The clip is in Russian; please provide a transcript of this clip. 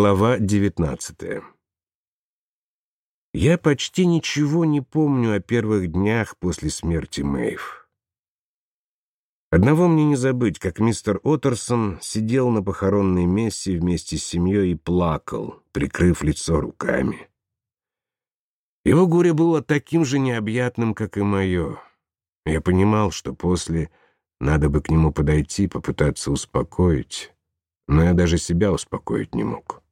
Глава 19 Я почти ничего не помню о первых днях после смерти Мэйв. Одного мне не забыть, как мистер Оттерсон сидел на похоронной мессе вместе с семьей и плакал, прикрыв лицо руками. Его горе было таким же необъятным, как и мое. Я понимал, что после надо бы к нему подойти, попытаться успокоить, но я даже себя успокоить не мог.